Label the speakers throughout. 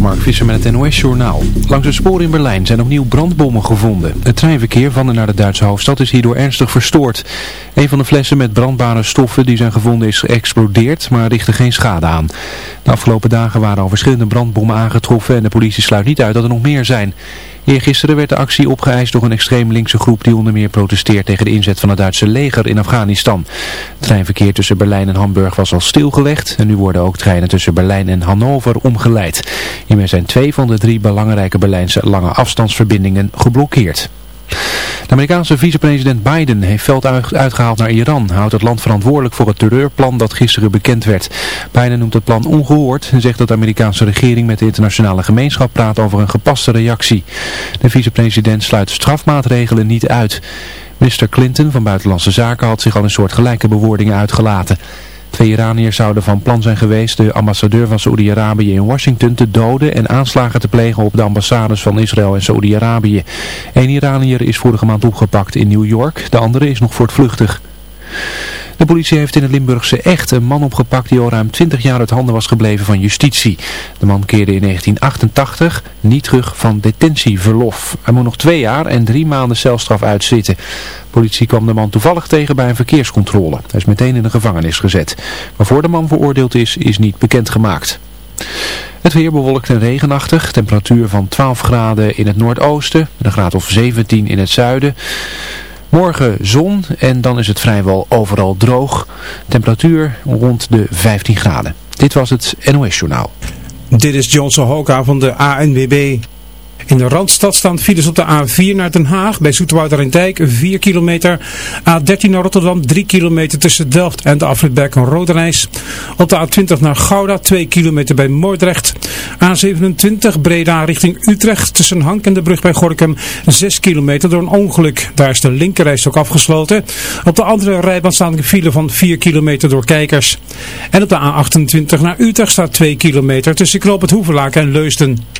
Speaker 1: Mark Visser met het NOS-journaal. Langs het spoor in Berlijn zijn opnieuw brandbommen gevonden. Het treinverkeer van en naar de Duitse hoofdstad is hierdoor ernstig verstoord. Een van de flessen met brandbare stoffen die zijn gevonden is geëxplodeerd, maar richtte geen schade aan. De afgelopen dagen waren al verschillende brandbommen aangetroffen en de politie sluit niet uit dat er nog meer zijn. Eergisteren werd de actie opgeëist door een extreem linkse groep die onder meer protesteert tegen de inzet van het Duitse leger in Afghanistan. Het treinverkeer tussen Berlijn en Hamburg was al stilgelegd en nu worden ook treinen tussen Berlijn en Hannover omgeleid. Hiermee zijn twee van de drie belangrijke Berlijnse lange afstandsverbindingen geblokkeerd. De Amerikaanse vicepresident Biden heeft veld uitgehaald naar Iran. houdt het land verantwoordelijk voor het terreurplan dat gisteren bekend werd. Biden noemt het plan ongehoord en zegt dat de Amerikaanse regering met de internationale gemeenschap praat over een gepaste reactie. De vicepresident sluit strafmaatregelen niet uit. Minister Clinton van Buitenlandse Zaken had zich al in soort gelijke bewoordingen uitgelaten. Twee Iraniërs zouden van plan zijn geweest de ambassadeur van Saoedi-Arabië in Washington te doden en aanslagen te plegen op de ambassades van Israël en Saoedi-Arabië. Een Iranier is vorige maand opgepakt in New York, de andere is nog voortvluchtig. De politie heeft in het Limburgse Echt een man opgepakt die al ruim 20 jaar uit handen was gebleven van justitie. De man keerde in 1988 niet terug van detentieverlof. Hij moet nog twee jaar en drie maanden celstraf uitzitten. De politie kwam de man toevallig tegen bij een verkeerscontrole. Hij is meteen in de gevangenis gezet. Waarvoor de man veroordeeld is, is niet bekendgemaakt. Het weer bewolkt en regenachtig. Temperatuur van 12 graden in het noordoosten. Een graad of 17 in het zuiden. Morgen zon en dan is het vrijwel overal droog. Temperatuur rond de 15 graden. Dit was het NOS Journaal.
Speaker 2: Dit is Johnson Hoka van de ANWB. In de Randstad staan files op de A4 naar Den Haag bij Zoeterwouder en Dijk 4 kilometer. A13 naar Rotterdam 3 kilometer tussen Delft en de afritberg en Roderijs. Op de A20 naar Gouda 2 kilometer bij Moordrecht. A27 Breda richting Utrecht tussen Hank en de brug bij Gorkum 6 kilometer door een ongeluk. Daar is de linkerreis ook afgesloten. Op de andere rijbaan staan een file van 4 kilometer door kijkers. En op de A28 naar Utrecht staat 2 kilometer tussen Knoop het Hoevelaak en Leusden.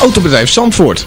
Speaker 3: Autobedrijf Zandvoort,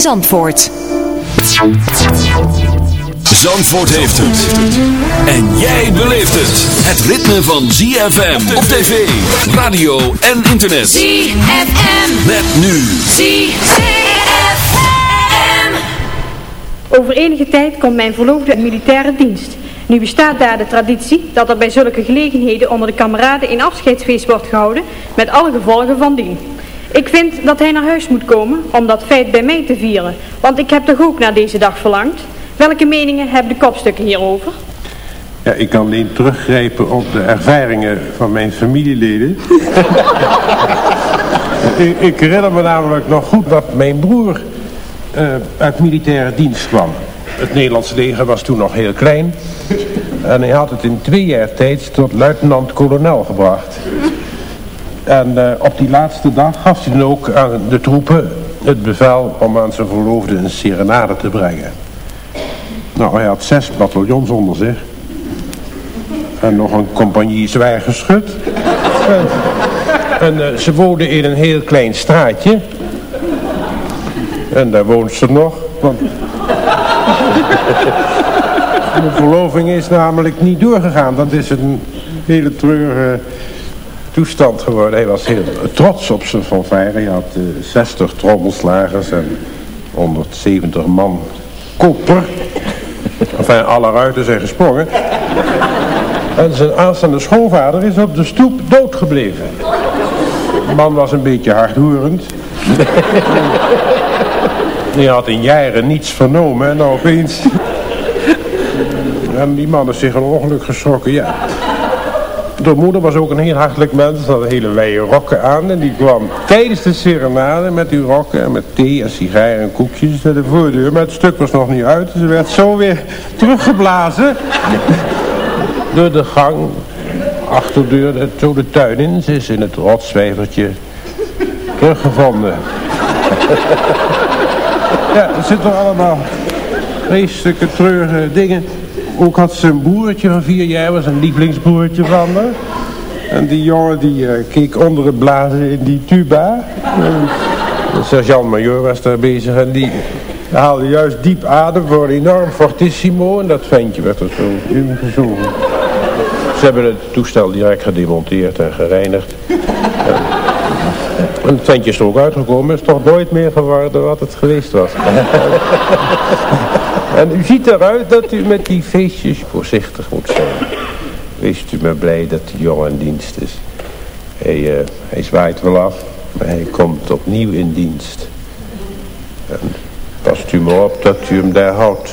Speaker 4: Zandvoort.
Speaker 5: Zandvoort heeft het. En jij beleeft het. Het ritme van ZFM op tv, radio en internet.
Speaker 6: ZFM.
Speaker 5: Met nu.
Speaker 6: ZFM.
Speaker 7: Over enige tijd komt mijn verloofde in militaire dienst. Nu bestaat daar de traditie dat er bij zulke gelegenheden onder de kameraden een afscheidsfeest wordt gehouden met alle gevolgen van dien. Ik vind dat hij naar huis moet komen om dat feit bij mij te vieren, want ik heb toch ook naar deze dag verlangd. Welke meningen hebben de kopstukken hierover?
Speaker 8: Ja, ik kan alleen teruggrijpen op de ervaringen van mijn familieleden. ik, ik herinner me namelijk nog goed dat mijn broer eh, uit militaire dienst kwam. Het Nederlandse leger was toen nog heel klein. En hij had het in twee jaar tijd tot luitenant-kolonel gebracht. En eh, op die laatste dag gaf hij dan ook aan de troepen het bevel om aan zijn verloofde een serenade te brengen. Nou, hij had zes bataljons onder zich. En nog een compagnie en en eh, ze woonden in een heel klein straatje. En daar woont ze nog. Want de verloving is namelijk niet doorgegaan. Dat is een hele treurige toestand geworden. Hij was heel trots op zijn fanfare. Hij had eh, 60 trommelslagers en 170 man koper. Enfin, alle ruiten zijn gesprongen. En zijn aanstaande schoonvader is op de stoep doodgebleven. De man was een beetje hardhoerend. Die had in jaren niets vernomen en nou opeens... En die man is zich een ongeluk geschrokken, ja. De moeder was ook een heel hartelijk mens. Ze had hele wijde rokken aan. En die kwam tijdens de serenade met die rokken en met thee en sigaren en koekjes naar de voordeur. Maar het stuk was nog niet uit. Ze werd zo weer teruggeblazen. Door de gang, achterdeur, de- zo de tuin in. Ze is in het rotswijvertje teruggevonden. ja, er zitten allemaal vreselijke treurige dingen. Ook had ze een van vier jaar, was een lievelingsbroertje van me. En die jongen die eh, keek onder het blazen in die tuba. De sergeant-major was daar bezig en die haalde juist diep adem voor een enorm fortissimo. En dat ventje werd er zo ingezogen. Ze hebben het toestel direct gedemonteerd en gereinigd. En het ventje is er ook uitgekomen, is toch nooit meer geworden wat het geweest was. En u ziet eruit dat u met die feestjes voorzichtig moet zijn. Wees u maar blij dat de jongen in dienst is. Hij, eh, hij zwaait wel af, maar hij komt opnieuw in dienst. En past u maar op dat u hem daar houdt.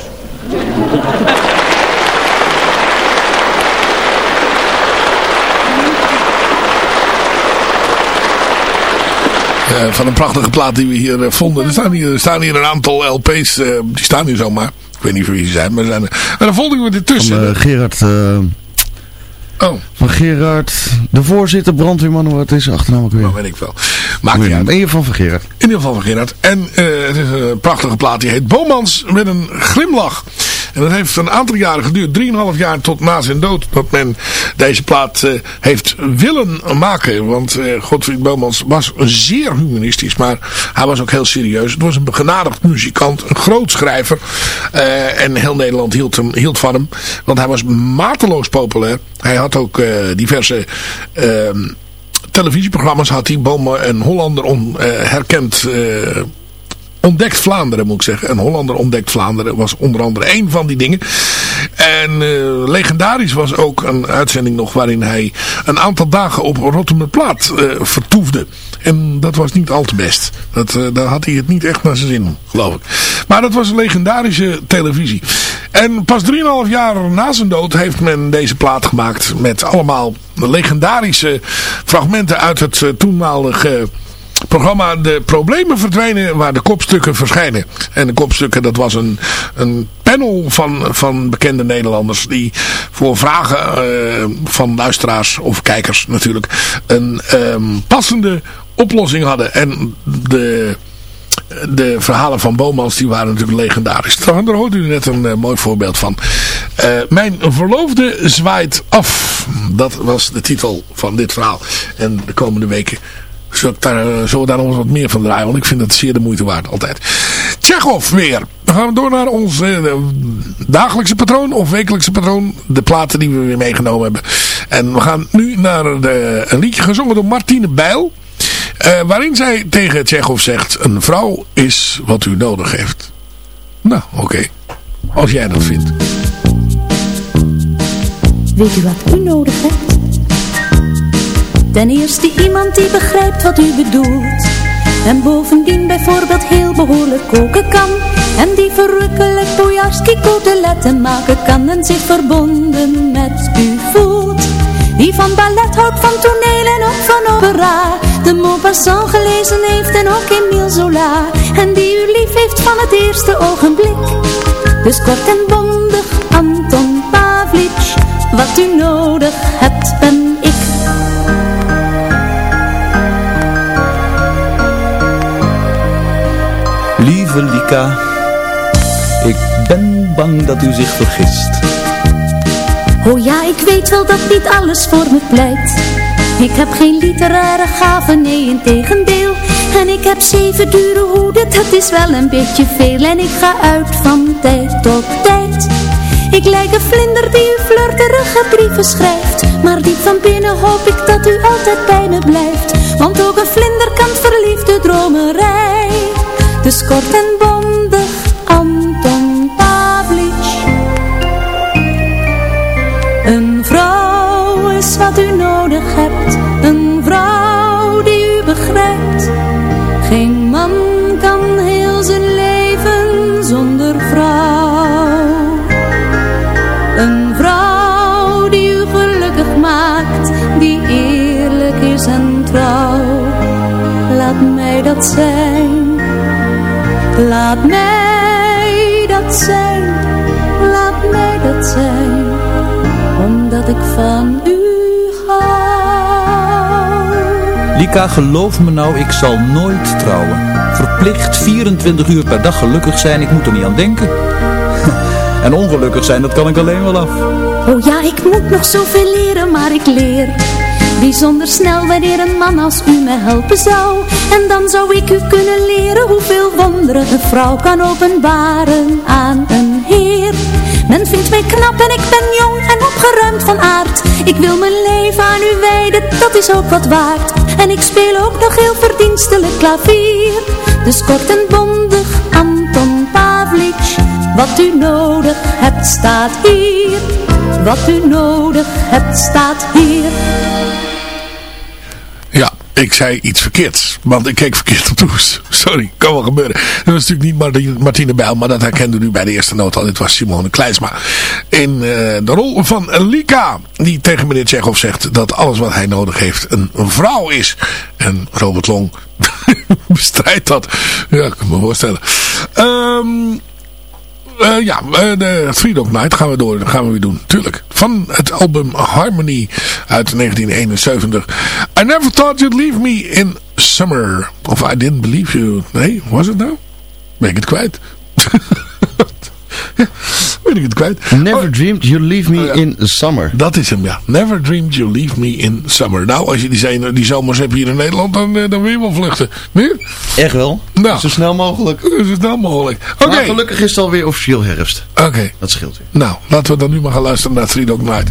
Speaker 9: Eh, van een prachtige plaat die we hier eh, vonden. Er staan hier, er staan hier een aantal LP's, die staan hier zomaar. Ik weet niet voor wie ze zijn, maar zijn er. Dan vonden we dit tussen.
Speaker 10: Van eh, Gerard... eh,
Speaker 9: Oh.
Speaker 10: Van Gerard, de voorzitter, brandweerman, wat is achternaam ook weer?
Speaker 9: Dat weet ik wel. Maakt niet uit.
Speaker 10: In ieder geval van Gerard.
Speaker 9: In ieder geval van Gerard. En eh, het is een prachtige plaat. Die heet Bomans met een glimlach. En dat heeft een aantal jaren geduurd. 3,5 jaar tot na zijn dood. Dat men deze plaat eh, heeft willen maken. Want eh, Godfried Bomans was zeer humoristisch. Maar hij was ook heel serieus. Het was een begenadigd muzikant. Een groot schrijver. Eh, en heel Nederland hield, hem, hield van hem. Want hij was mateloos populair. Hij had ook diverse... ehm, televisieprogramma's had hij. Bomen en Hollander on, herkend... Ontdekt Vlaanderen moet ik zeggen. En Hollander ontdekt Vlaanderen was onder andere één van die dingen. En eh, legendarisch was ook een uitzending nog waarin hij een aantal dagen op Rotterdamplaat eh vertoefde. En dat was niet al te best. Dat, eh, daar had hij het niet echt naar zijn zin, geloof ik. Maar dat was een legendarische televisie. En pas 3,5 jaar na zijn dood heeft men deze plaat gemaakt met allemaal legendarische fragmenten uit het toenmalige programma De Problemen Verdwijnen waar de kopstukken verschijnen. En de kopstukken dat was een, een panel van, van bekende Nederlanders die voor vragen eh, van luisteraars of kijkers natuurlijk een ehm, passende oplossing hadden. En de... De verhalen van Bomans die waren natuurlijk legendarisch. Daar hoort u net een eh, mooi voorbeeld van. Eh, mijn verloofde zwaait af. Dat was de titel van dit verhaal. En de komende weken Zullen we daar, eh, zullen we daar nog wat meer van draaien? Want ik vind het zeer de moeite waard, altijd. Tsjechov weer. Dan gaan we door naar ons eh, dagelijkse patroon of wekelijkse patroon. De platen die we weer meegenomen hebben. En we gaan nu naar de, een liedje gezongen door Martine Bijl. eh, waarin zij tegen Tsjechov zegt... Een vrouw is wat u nodig heeft. Nou, oké. Als jij dat vindt.
Speaker 11: Weet u wat u nodig hebt? Ten eerste iemand die begrijpt wat u bedoelt. En bovendien bijvoorbeeld heel behoorlijk koken kan. En die verrukkelijk bojarski coteletten maken kan. En zich verbonden met u voelt. Die van ballet houdt, van toneel en ook van opera. De Maupassant gelezen heeft en ook Emile Zola. En die u lief heeft van het eerste ogenblik. Dus kort en bondig, Anton Pavlic. Wat u nodig hebt, ben ik.
Speaker 12: Lika, ik ben bang dat u zich vergist.
Speaker 11: Oh ja, ik weet wel dat niet alles voor me pleit. Ik heb geen literaire gaven, nee, in tegendeel. En ik heb zeven dure hoeden, dat is wel een beetje veel En ik ga uit van tijd tot tijd Ik lijk een vlinder die u flirterige brieven schrijft Maar diep van binnen hoop ik dat u altijd bij me blijft Want ook een vlinder kan verliefde dromerij Dus kort en bondig, Anton Pavlic. Een vrouw is wat u nodig hebt Een vrouw die u begrijpt. Geen man kan heel zijn leven zonder vrouw. Een vrouw die u gelukkig maakt Die eerlijk is en trouw. Laat mij dat zijn Laat mij dat zijn Laat mij dat zijn Omdat ik van u hou
Speaker 12: Lika, geloof me nou, ik zal nooit trouwen. Verplicht 24 uur per dag gelukkig zijn, ik moet er niet aan denken. En ongelukkig zijn, dat kan ik alleen wel af.
Speaker 11: Oh ja, ik moet nog zoveel leren, maar ik leer Bijzonder snel wanneer een man als u me helpen zou En dan zou ik u kunnen hoeveel wonderen een vrouw kan openbaren aan een heer. Men vindt mij knap en ik ben jong en opgeruimd van aard. Ik wil mijn leven aan u wijden, dat is ook wat waard. En ik speel ook nog heel verdienstelijk klavier. Dus kort en bondig, Anton Pavlic Wat u nodig hebt staat hier. Wat u nodig hebt staat hier
Speaker 9: ik zei iets verkeerds. Want ik keek verkeerd op de hoes. Sorry, kan wel gebeuren. Dat was natuurlijk niet Martine, Bijl, maar dat herkende u bij de eerste noot al. Dit was Simone Kleinsma. In uh, de rol van Lika, die tegen meneer Tsjechov zegt dat alles wat hij nodig heeft een, een vrouw is. En Robert Long bestrijdt dat. Ja, ik kan me voorstellen. Um, uh, ja, uh, de Three Dog Night gaan we door. gaan we weer doen. Tuurlijk. Van het album Harmony uit 1971. I never thought you'd leave me in summer. Of I didn't believe you. Nee, was het nou? Ben ik het kwijt? ben ik het kwijt.
Speaker 10: Never oh. dreamed you'd leave me oh, ja. in summer.
Speaker 9: Dat is hem, ja. Never dreamed you'd leave me in summer. Nou, als je die, die zomers hebt hier in Nederland, dan, dan wil je wel vluchten. Nee?
Speaker 10: Echt wel?
Speaker 9: Nou.
Speaker 10: Zo snel mogelijk.
Speaker 9: Zo snel mogelijk. Oké.
Speaker 10: Okay. Maar gelukkig is het alweer officieel herfst.
Speaker 9: Oké. Okay.
Speaker 10: Dat scheelt weer.
Speaker 9: Nou, laten we dan nu maar gaan luisteren naar Three Dog Night.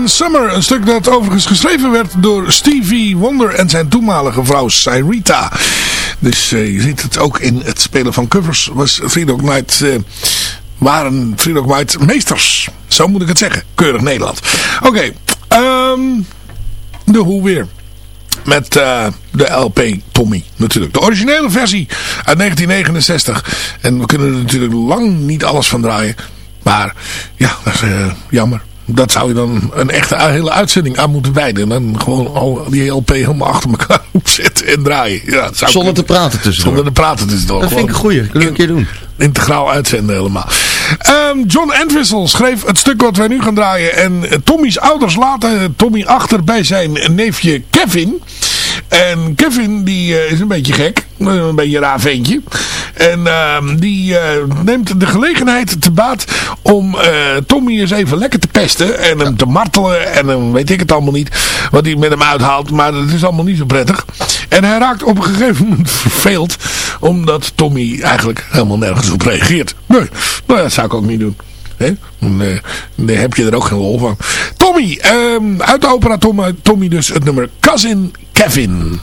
Speaker 9: In Summer. Een stuk dat overigens geschreven werd door Stevie Wonder en zijn toenmalige vrouw Cyrita. Dus uh, je ziet het ook in het spelen van covers. Was Freedom Night... Uh, waren Freedom Night meesters. Zo moet ik het zeggen. Keurig Nederland. Oké. Um, de hoe weer met uh, de LP Tommy natuurlijk. De originele versie uit 1969. En we kunnen er natuurlijk lang niet alles van draaien. Maar ja, dat is jammer. Dat zou je dan een echte hele uitzending aan moeten wijden. En dan gewoon al die LP helemaal achter elkaar opzetten en draaien. Ja, zou
Speaker 10: Zonder te praten tussendoor.
Speaker 9: Zonder te praten tussendoor.
Speaker 10: Dat vind ik een goeie. Kunnen we een keer doen.
Speaker 9: Integraal uitzenden helemaal. Um, John Entwistle schreef het stuk wat wij nu gaan draaien. En Tommy's ouders laten Tommy achter bij zijn neefje Kevin. En Kevin die uh, is een beetje gek. Een beetje een raar ventje. En uh, die uh, neemt de gelegenheid te baat om uh, Tommy eens even lekker te pesten. En hem te martelen. En dan weet ik het allemaal niet. Wat hij met hem uithaalt. Maar dat is allemaal niet zo prettig. En hij raakt op een gegeven moment verveeld. Omdat Tommy eigenlijk helemaal nergens op reageert. Nee, nou, dat zou ik ook niet doen. Dan heb je er ook geen lol van. Tommy, um, uit de opera Tommy, Tommy dus het nummer Cousin Kevin.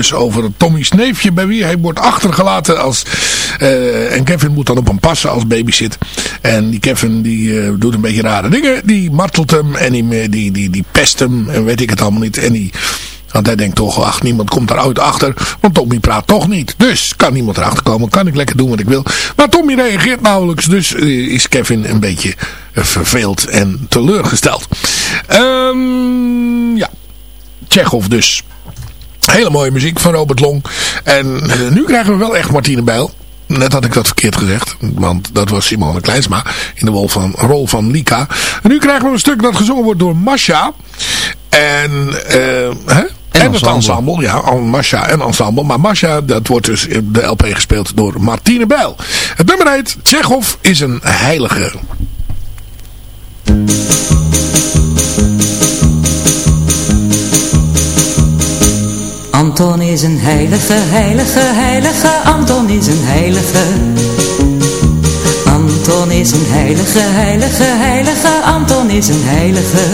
Speaker 9: Dus over Tommy's neefje bij wie hij wordt achtergelaten. Als, uh, en Kevin moet dan op hem passen als babysit. En die Kevin die doet een beetje rare dingen. Die martelt hem en die, die, die, die pest hem en weet ik het allemaal niet. En die... Want hij denkt toch, ach, niemand komt daar ooit achter. Want Tommy praat toch niet. Dus kan niemand erachter komen. Kan ik lekker doen wat ik wil. Maar Tommy reageert nauwelijks. Dus is Kevin een beetje verveeld en teleurgesteld. Um, ja. Tsjechov dus. Hele mooie muziek van Robert Long. En uh, nu krijgen we wel echt Martine Bijl. Net had ik dat verkeerd gezegd. Want dat was Simone Kleinsma. In de rol van, rol van Lika. En nu krijgen we een stuk dat gezongen wordt door Masha. En... Uh, hè? En, en het ensemble, ja, Masha en ensemble. Maar Masha, dat wordt dus de LP gespeeld door Martine Bijl. Het nummer heet Tsjechov is een heilige.
Speaker 13: Anton is een heilige, heilige, heilige, Anton is een heilige. Anton is een heilige, heilige, heilige, Anton is een heilige.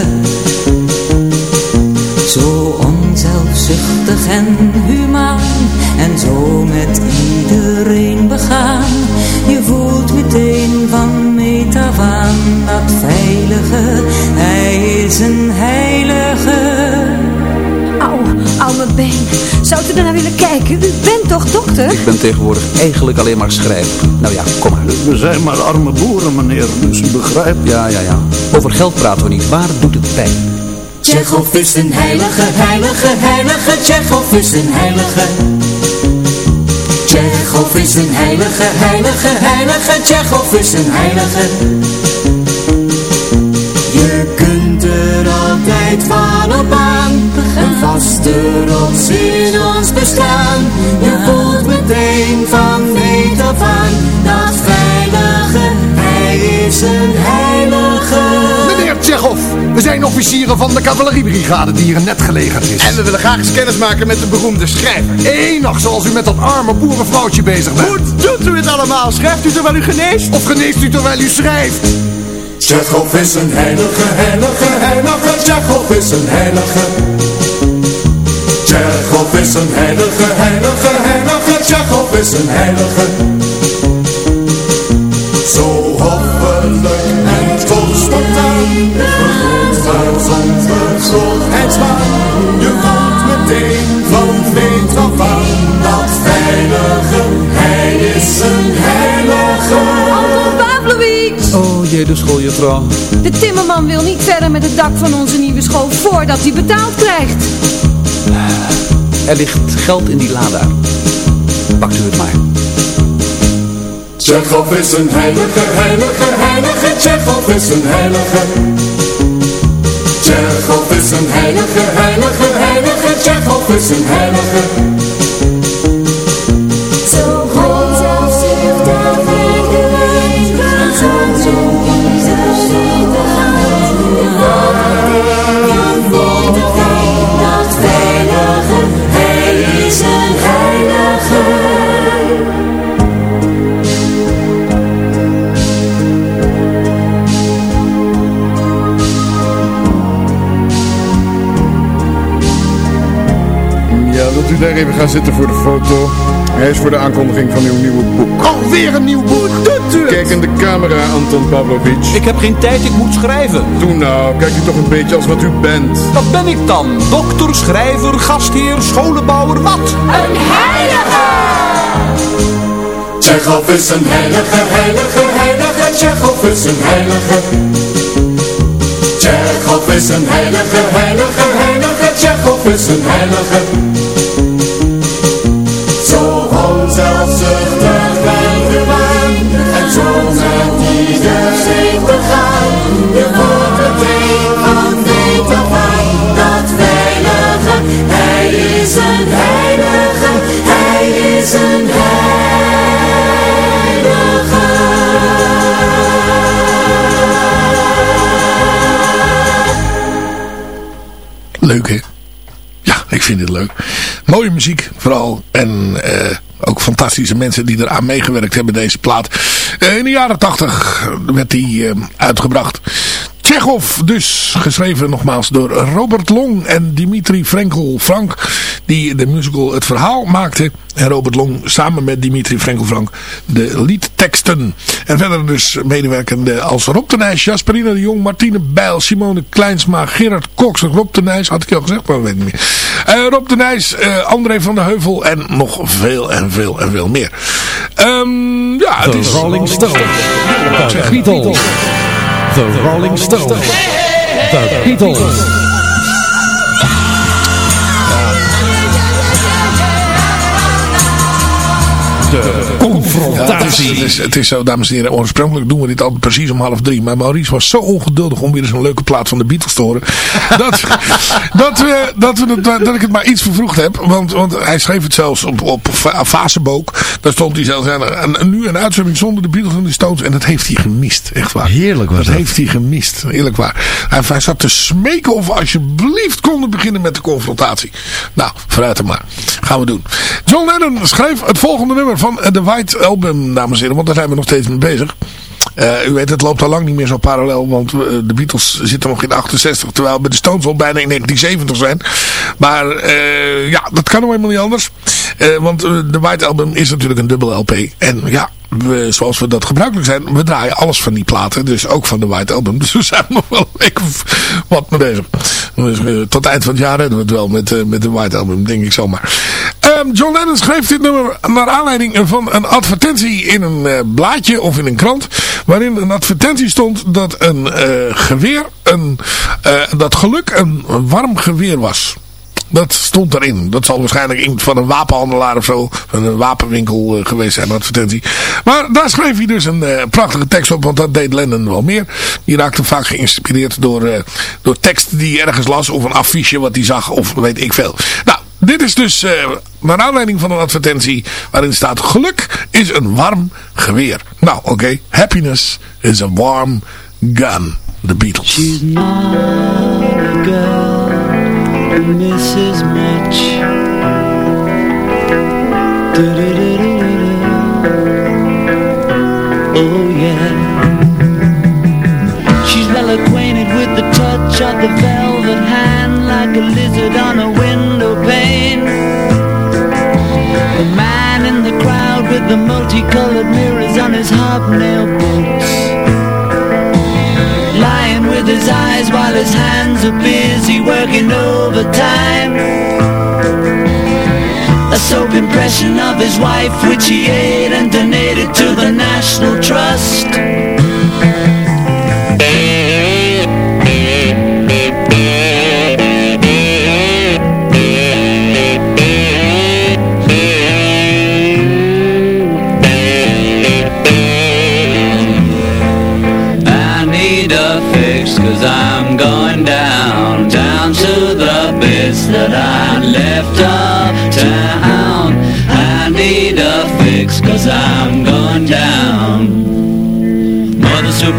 Speaker 13: Zo onzelfzuchtig en humaan en zo met iedereen begaan. Je voelt meteen van meet dat veilige, hij is een heilige.
Speaker 14: Au, mijn been. Zou u er naar willen kijken? U bent toch dokter?
Speaker 15: Ik ben tegenwoordig eigenlijk alleen maar schrijver. Nou ja, kom maar.
Speaker 16: We zijn maar arme boeren, meneer, dus u begrijpt.
Speaker 15: Ja, ja, ja. Over geld praten we niet. Waar doet het pijn?
Speaker 13: Tsjechov is een heilige, heilige, heilige. Tsjechov is een heilige. Tsjechov is een heilige, heilige, heilige. Tsjechov is een heilige. Je kunt er altijd van op vaste rots in ons bestaan Je voelt meteen van meet af aan Dat veilige, hij is een heilige
Speaker 17: Meneer Tsjechov, we zijn officieren van de cavaleriebrigade die hier net gelegerd is.
Speaker 18: En we willen graag eens kennis maken met de beroemde schrijver.
Speaker 17: Enig, zoals u met dat arme boerenvrouwtje bezig bent.
Speaker 18: Hoe doet u het allemaal? Schrijft u terwijl u geneest?
Speaker 17: Of geneest u terwijl u schrijft?
Speaker 13: Tsjechov is een heilige, heilige, heilige. Tsjechov is een heilige. Is een heilige, heilige, heilige. Tsjechov is een heilige. Zo hoffelijk en toch spontaan. Vergroot uit zonder schoonheidswaan. Je voelt meteen van weet af aan. Dat veilige, hij is een heilige.
Speaker 15: Oh jee, de schooljuffrouw.
Speaker 11: De timmerman wil niet verder met het dak van onze nieuwe school voordat hij betaald krijgt.
Speaker 15: Er ligt geld in die lada. Pakt u het maar.
Speaker 13: Tsjechov is een heilige, heilige, heilige. Tsjechov is een heilige. Tsjechov is een heilige, heilige, heilige. Tsjechov is een heilige.
Speaker 18: Wilt u daar even gaan zitten voor de foto? Hij is voor de aankondiging van uw nieuwe boek.
Speaker 17: Alweer een nieuw boek?
Speaker 18: Doet u Kijk in de camera, Anton Pavlovic.
Speaker 15: Ik heb geen tijd, ik moet schrijven.
Speaker 18: Doe nou, kijk u toch een beetje als wat u bent.
Speaker 15: Wat ben ik dan? Dokter, schrijver, gastheer, scholenbouwer, wat?
Speaker 13: Een heilige! Tsjechov is een heilige, heilige, heilige. Tsjechov is een heilige. Tsjechov is een heilige, heilige, heilige. Tsjechov is een heilige. En zo met iedereen begaan. Je wordt meteen van weet af aan. Dat veilige, hij is een heilige. Hij is een
Speaker 9: Leuk hè? Ja, ik vind het leuk. Mooie muziek vooral. En eh, ook fantastische mensen die eraan meegewerkt hebben deze plaat. Eh, in de jaren tachtig werd die eh, uitgebracht. Tsjechov dus, geschreven nogmaals door Robert Long en Dimitri Frenkel Frank, die de musical Het Verhaal maakte. En Robert Long samen met Dimitri Frenkel Frank de liedteksten. En verder dus medewerkende als Rob de Nijs, Jasperina de Jong, Martine Bijl, Simone Kleinsma, Gerard Cox, Rob de Nijs, had ik al gezegd, maar weet niet meer. Eh, Rob de Nijs, eh, André van de Heuvel en nog veel en veel en veel meer. Ehm, ja, het is...
Speaker 2: Rolling Stones. The The Rolling Stones. The Beatles. De confrontatie.
Speaker 9: Ja, het, is, het, is, het is zo, dames en heren. Oorspronkelijk doen we dit altijd precies om half drie. Maar Maurice was zo ongeduldig om weer eens een leuke plaat van de Beatles te horen. dat, dat, we, dat, we dat ik het maar iets vervroegd heb. Want, want hij schreef het zelfs op, op Facebook. Daar stond hij zelfs aan. En, nu een uitzending zonder de Beatles en de Stones. En dat heeft hij gemist. Echt waar.
Speaker 10: Heerlijk was
Speaker 9: dat.
Speaker 10: dat.
Speaker 9: heeft hij gemist. Eerlijk waar. Hij, hij zat te smeken of we alsjeblieft konden beginnen met de confrontatie. Nou, vooruit dan maar. Gaan we doen. John Lennon schreef het volgende nummer van The White Album, dames en heren. Want daar zijn we nog steeds mee bezig. Eh, u weet, het loopt al lang niet meer zo parallel. Want eh, de Beatles zitten nog in 68. Terwijl bij de Stones al bijna in 1970 zijn. Maar eh, ja, dat kan nou helemaal niet anders. Want de White Album is natuurlijk een dubbel LP. En ja, zoals we dat gebruikelijk zijn, we draaien alles van die platen. Dus ook van de White Album. Dus we zijn nog wel een week wat mee bezig. Dus, tot eind van het jaar redden we het wel met, met de White Album, denk ik zomaar. Ehm, John Lennon schreef dit nummer naar aanleiding van een advertentie in een eh, blaadje of in een krant. Waarin een advertentie stond dat een eh, geweer, een, eh, dat geluk een warm geweer was. Dat stond erin. Dat zal waarschijnlijk van een wapenhandelaar of zo. Van een wapenwinkel geweest zijn, advertentie. Maar daar schreef hij dus een prachtige tekst op. Want dat deed Lennon wel meer. Die raakte vaak geïnspireerd door, door tekst die hij ergens las. Of een affiche wat hij zag. Of weet ik veel. Nou, dit is dus eh, naar aanleiding van een advertentie. Waarin staat geluk is een warm geweer. Nou, oké. Happiness is a warm gun. The Beatles.
Speaker 19: She's not a girl who misses much. Do-do-do-do-do-do. Oh yeah. She's well acquainted with the touch of the velvet hand like a lizard on a. The man in the crowd with the multicolored mirrors on his hobnail boots lying with his eyes while his hands are busy working overtime. A soap impression of his wife which he ate and donated to the National Trust.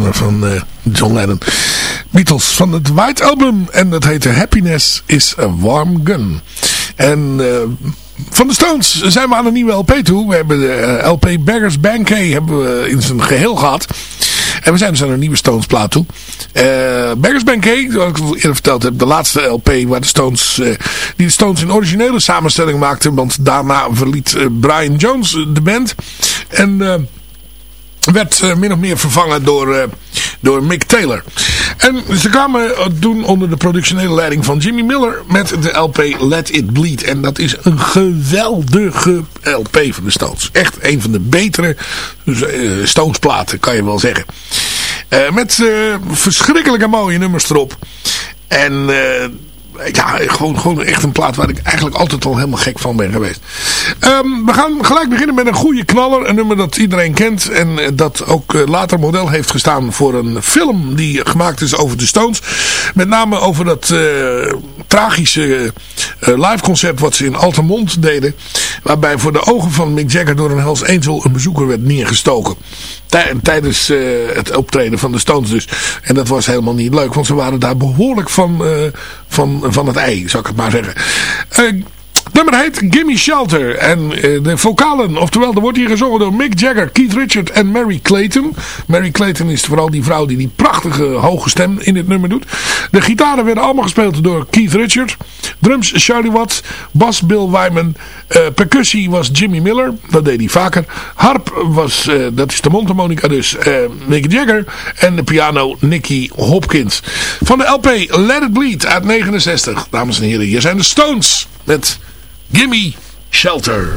Speaker 9: van eh, John Lennon. Beatles van het White Album. En dat heette Happiness is a Warm Gun. En uh, van de Stones zijn we aan een nieuwe LP toe. We hebben de uh, LP Beggars Banquet hebben we in zijn geheel gehad. En we zijn dus aan een nieuwe Stones plaat toe. Uh, Beggars zoals ik eerder verteld heb, de laatste LP waar de Stones, die de Stones in originele samenstelling maakten. Want daarna verliet Brian Jones de band. En werd uh, min of meer vervangen door, uh, door Mick Taylor. En ze kwamen doen onder de productionele leiding van Jimmy Miller met de LP Let It Bleed. En dat is een geweldige LP van de Stones. Echt een van de betere Stones platen, kan je wel zeggen. met verschrikkelijke mooie nummers erop. En ja, gewoon, gewoon echt een plaat waar ik eigenlijk altijd al helemaal gek van ben geweest. Um, we gaan gelijk beginnen met een goede knaller. Een nummer dat iedereen kent. En dat ook later model heeft gestaan voor een film die gemaakt is over de Stones. Met name over dat uh, tragische uh, live wat ze in Altamont deden. Waarbij voor de ogen van Mick Jagger door een Hells Angel een bezoeker werd neergestoken. Tijdens uh, het optreden van de Stones dus. En dat was helemaal niet leuk. Want ze waren daar behoorlijk van, van, van het ei, zou ik het maar zeggen. Uh, nummer heet Gimme Shelter. En uh, de vocalen, oftewel, er wordt hier gezongen door Mick Jagger, Keith Richard en Mary Clayton. Mary Clayton is vooral die vrouw die die prachtige hoge stem in dit nummer doet. De gitaren werden allemaal gespeeld door Keith Richard. Drums Charlie Watts. Bas Bill Wyman. Uh, percussie was Jimmy Miller. Dat deed hij vaker. Harp was, uh, dat is de mondharmonica dus, Mick Jagger. En de piano Nicky Hopkins. Van de LP Let It Bleed uit 69. Dames en heren, hier zijn de Stones met... Gimme Shelter.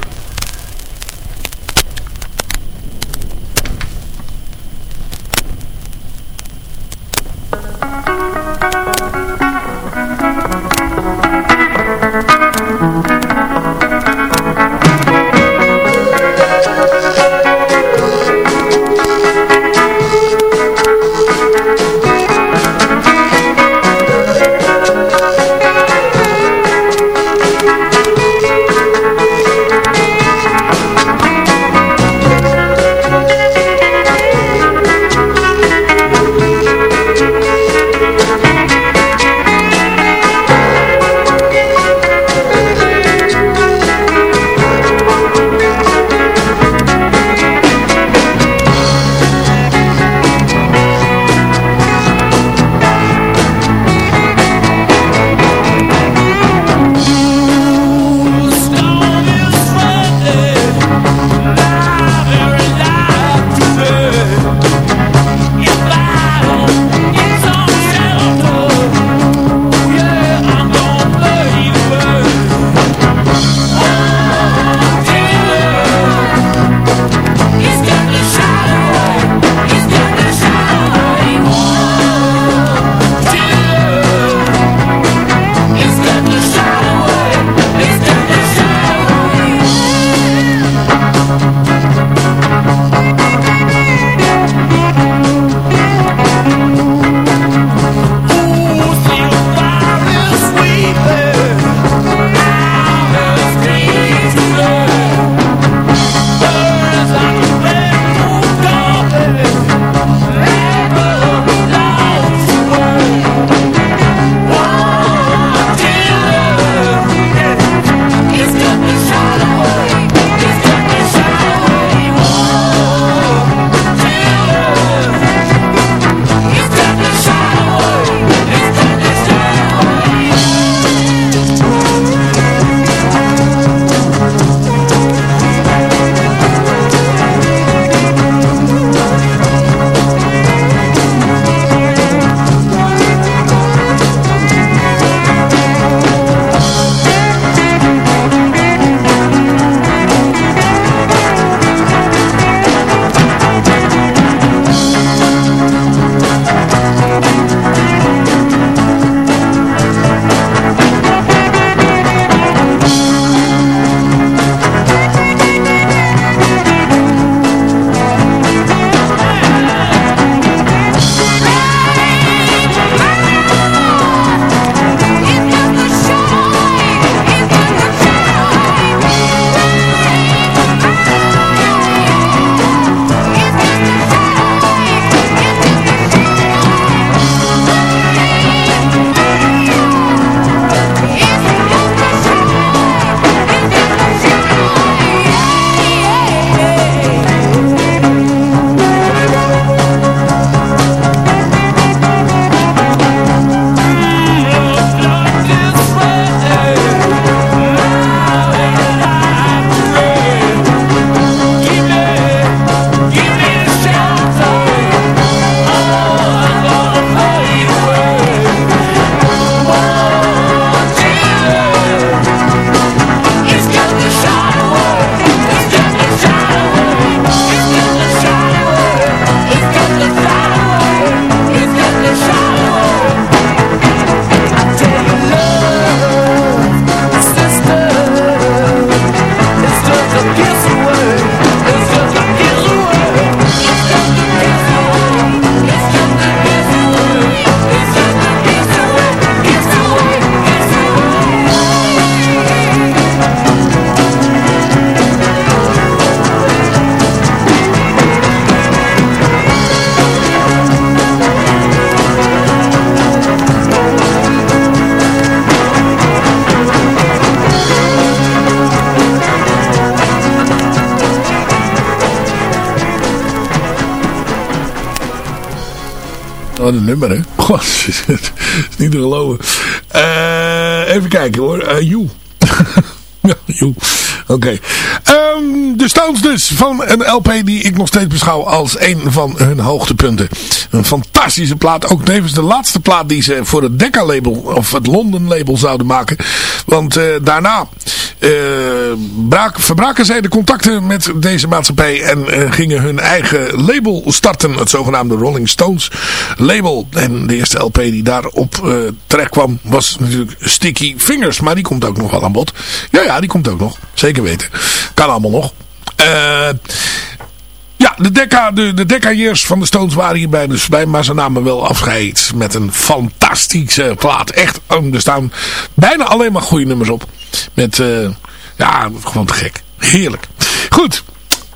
Speaker 9: Wat een nummer, hè? God, is niet te geloven. Eh, even kijken hoor. Uh, ja, you. Oké. De Stones dus van een LP die ik nog steeds beschouw als een van hun hoogtepunten. Een fantastische plaat. Ook tevens de laatste plaat die ze voor het Decca label of het London label zouden maken. Want uh, daarna braak, verbraken zij de contacten met deze maatschappij en uh, gingen hun eigen label starten. Het zogenaamde Rolling Stones label. En de eerste LP die daarop terecht kwam was natuurlijk Sticky Fingers. Maar die komt ook nog wel aan bod. Ja, ja, die komt ook nog. Zeker weten. Kan allemaal nog. Uh, ja, de Decca, de, de van de Stones waren hierbij dus bij. Maar ze namen wel afscheid met een fantastische plaat. Echt, er staan bijna alleen maar goede nummers op. Met, uh, ja, gewoon te gek. Heerlijk. Goed.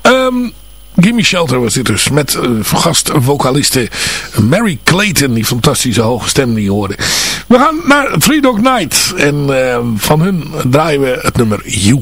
Speaker 9: Um, Gimme Shelter was dit dus. Met uh, gast vocaliste Mary Clayton. Die fantastische hoge stem die je hoorde. We gaan naar Three Dog Night. En uh, van hun draaien we het nummer You.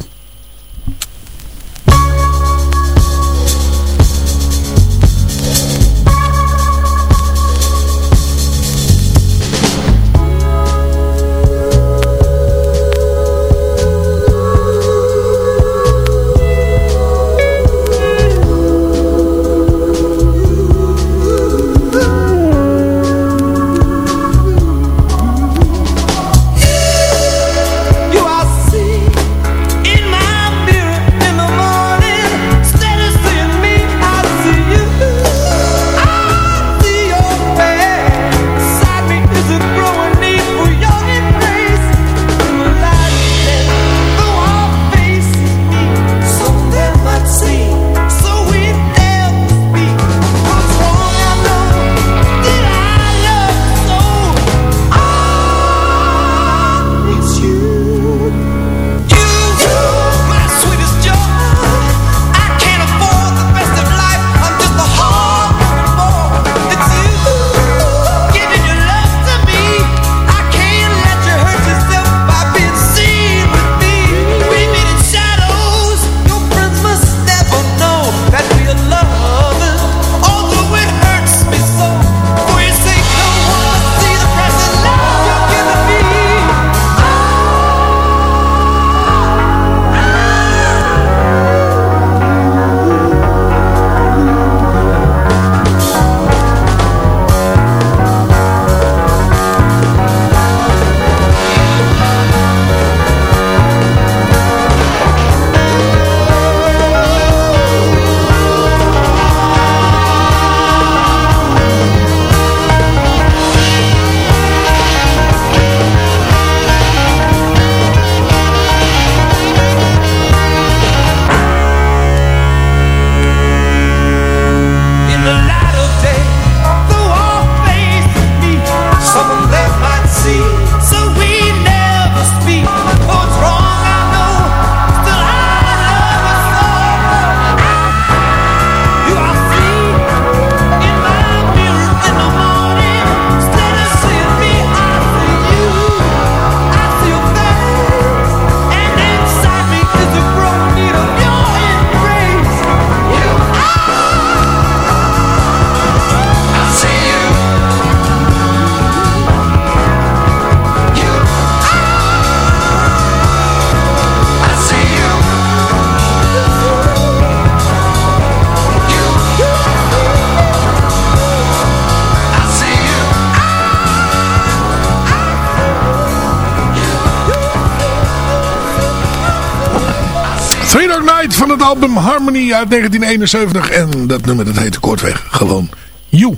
Speaker 9: Album Harmony uit 1971. En dat nummer dat heet kortweg gewoon You.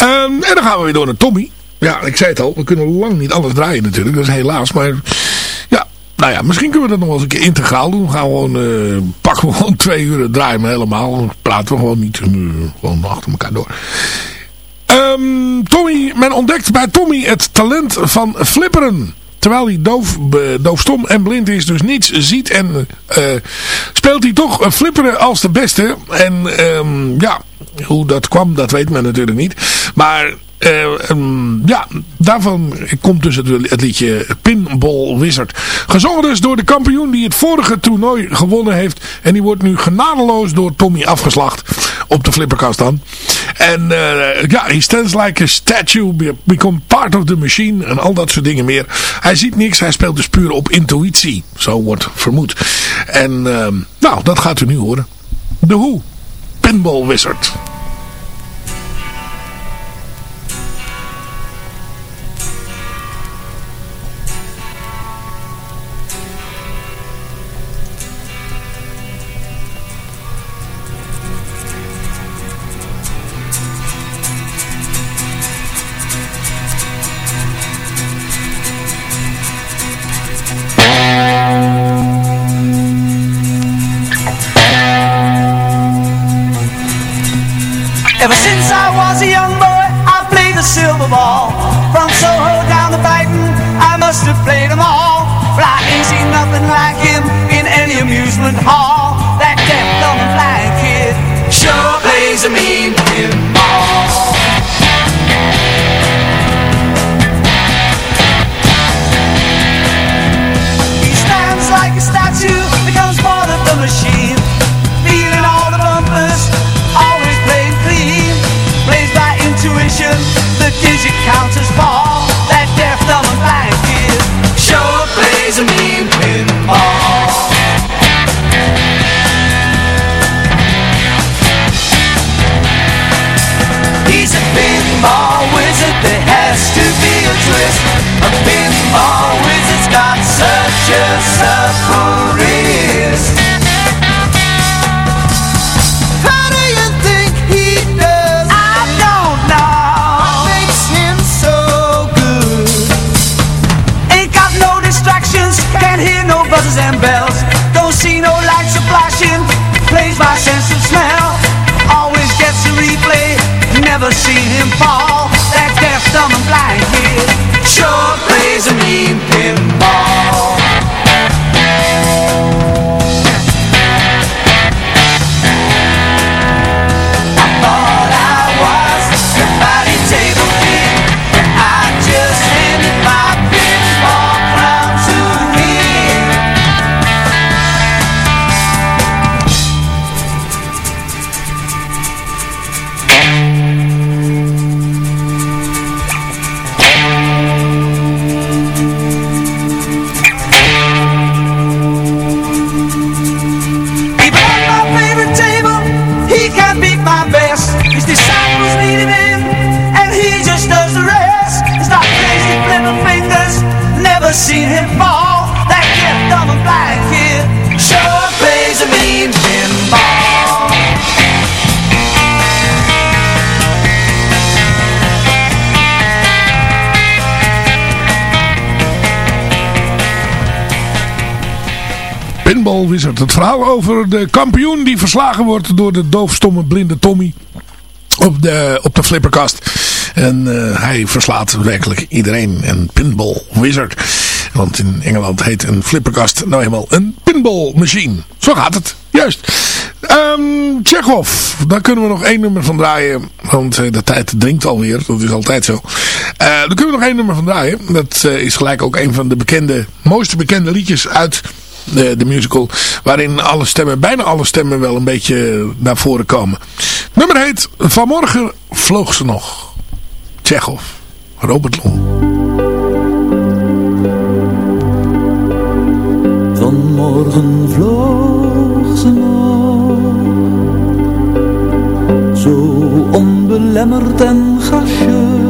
Speaker 9: Um, en dan gaan we weer door naar Tommy. Ja, ik zei het al, we kunnen lang niet alles draaien natuurlijk. Dat is helaas, maar ja, nou ja, misschien kunnen we dat nog wel eens een keer integraal doen. We gaan gewoon, uh, pakken we gewoon twee uur, draaien helemaal. Dan praten we gewoon niet, uh, gewoon achter elkaar door. Um, Tommy, men ontdekt bij Tommy het talent van flipperen. Terwijl hij doof, doofstom en blind is, dus niets ziet en uh, speelt hij toch flipperen als de beste. En um, ja, hoe dat kwam, dat weet men natuurlijk niet. Maar uh, um, ja, daarvan komt dus het, het, liedje Pinball Wizard. Gezongen dus door de kampioen die het vorige toernooi gewonnen heeft. En die wordt nu genadeloos door Tommy afgeslacht. Op de flipperkast dan. En eh, ja, he stands like a statue, be- become part of the machine en al dat soort dingen meer. Hij ziet niks, hij speelt dus puur op intuïtie. Zo wordt vermoed. En ehm, nou, dat gaat u nu horen. The Who, Pinball Wizard.
Speaker 19: Plays a mean pinball.
Speaker 9: Het verhaal over de kampioen die verslagen wordt door de doofstomme blinde Tommy op de, op de flipperkast. En eh, hij verslaat werkelijk iedereen. Een pinball wizard. Want in Engeland heet een flipperkast nou eenmaal een pinball machine. Zo gaat het. Juist. Um, Chekhov. Daar kunnen we nog één nummer van draaien. Want eh, de tijd dringt alweer. Dat is altijd zo. Eh daar kunnen we nog één nummer van draaien. Dat is gelijk ook een van de bekende, mooiste bekende liedjes uit de, musical. Waarin alle stemmen, bijna alle stemmen wel een beetje naar voren komen. Nummer heet Vanmorgen vloog ze nog. Tsjechov. Robert Long.
Speaker 15: Vanmorgen vloog ze nog, zo onbelemmerd en gracieus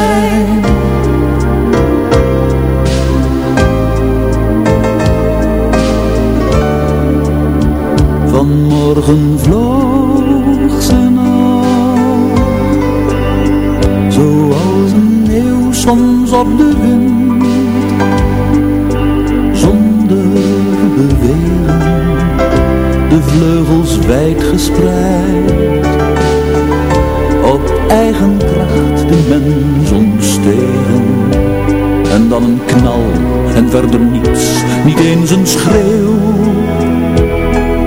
Speaker 15: Vanmorgen vloog ze nog, zoals een eeuw soms op de wind, zonder bewegen, de vleugels wijd gespreid, op eigen kracht de mens ontstegen. En dan een knal en verder niets, niet eens een schreeuw.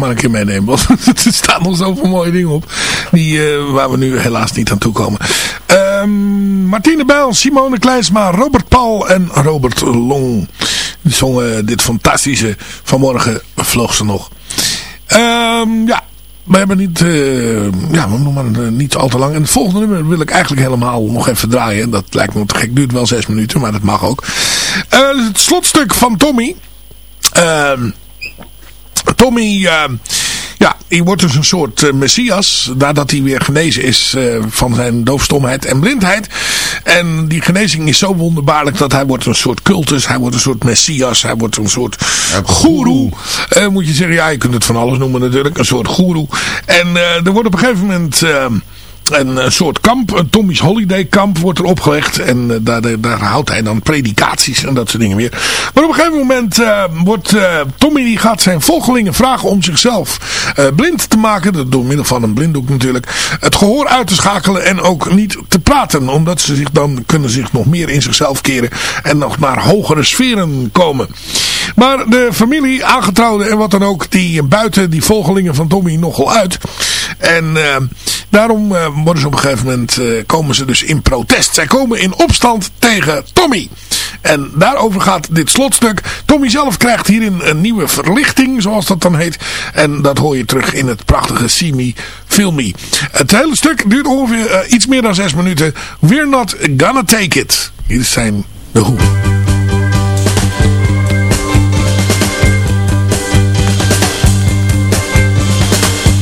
Speaker 9: Maar een keer meenemen. Want er staan nog zoveel mooie dingen op. Die, eh, waar we nu helaas niet aan toe komen. Ehm, Martine Bijl, Simone Kleinsma, Robert Paul en Robert Long. Die zongen dit fantastische. Vanmorgen vloog ze nog. Ehm, ja. We hebben niet, eh, ja, we nog maar eh, niet al te lang. En het volgende nummer wil ik eigenlijk helemaal nog even draaien. Dat lijkt me te gek. Duurt wel zes minuten, maar dat mag ook. Het slotstuk van Tommy. Ehm Tommy, eh, ja, hij wordt dus een soort eh, messias. Nadat hij weer genezen is eh, van zijn doofstomheid en blindheid. En die genezing is zo wonderbaarlijk dat hij wordt een soort cultus. Hij wordt een soort messias. Hij wordt een soort goeroe. Eh, moet je zeggen, ja, je kunt het van alles noemen natuurlijk. Een soort goeroe. En er wordt op een gegeven moment... eh, een, soort kamp, een Tommy's Holiday kamp wordt er opgelegd. En eh, daar, daar, daar, houdt hij dan predikaties en dat soort dingen weer. Maar op een gegeven moment uh, wordt Tommy die gaat zijn volgelingen vragen om zichzelf blind te maken. Door middel van een blinddoek natuurlijk. Het gehoor uit te schakelen en ook niet te praten. Omdat ze zich dan kunnen zich nog meer in zichzelf keren. En nog naar hogere sferen komen. Maar de familie, aangetrouwden en wat dan ook, die buiten die volgelingen van Tommy nogal uit. En uh, daarom uh, worden ze op een gegeven moment, uh, komen ze dus in protest. Zij komen in opstand tegen Tommy. En daarover gaat dit slotstuk. Tommy zelf krijgt hierin een nieuwe verlichting, zoals dat dan heet. En dat hoor je terug in het prachtige Feel Me. Het hele stuk duurt ongeveer iets meer dan zes minuten. We're not gonna take it. Hier zijn de Hoe.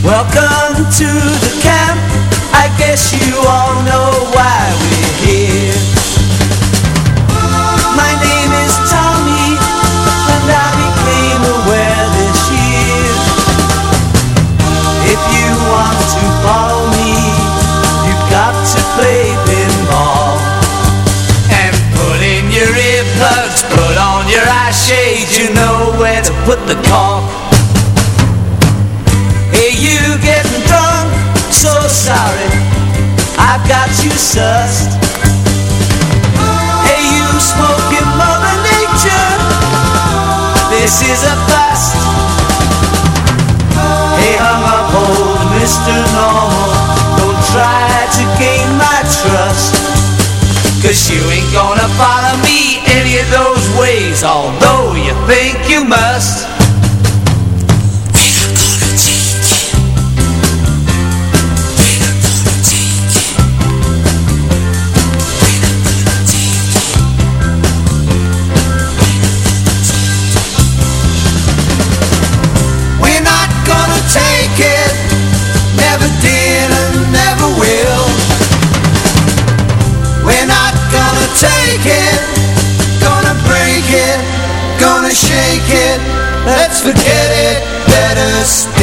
Speaker 19: Welcome to the camp. I guess you all know why we're here. My name is Tommy, and I became aware this year. If you want to follow me, you've got to play pinball. And put in your earplugs, put on your eye shades, you know where to put the sussed. Hey, you smoking Mother Nature? This is a bust. Hey, hung up old Mr. Normal, don't try to gain my trust. Cause you ain't gonna follow me any of those ways, although you think you must. forget it, let us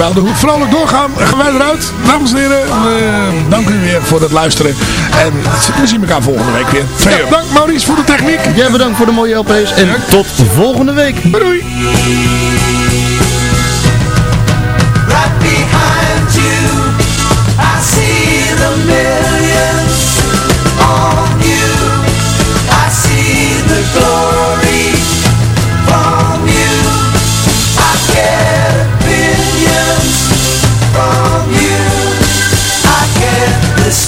Speaker 19: terwijl de hoed vrolijk doorgaan, gaan wij eruit. Dames en heren, uh, dank u weer voor het luisteren. En we zien elkaar volgende week weer. Veel dank Maurice voor de techniek.
Speaker 10: Jij bedankt voor de mooie LP's. En tot volgende week.
Speaker 19: Doei.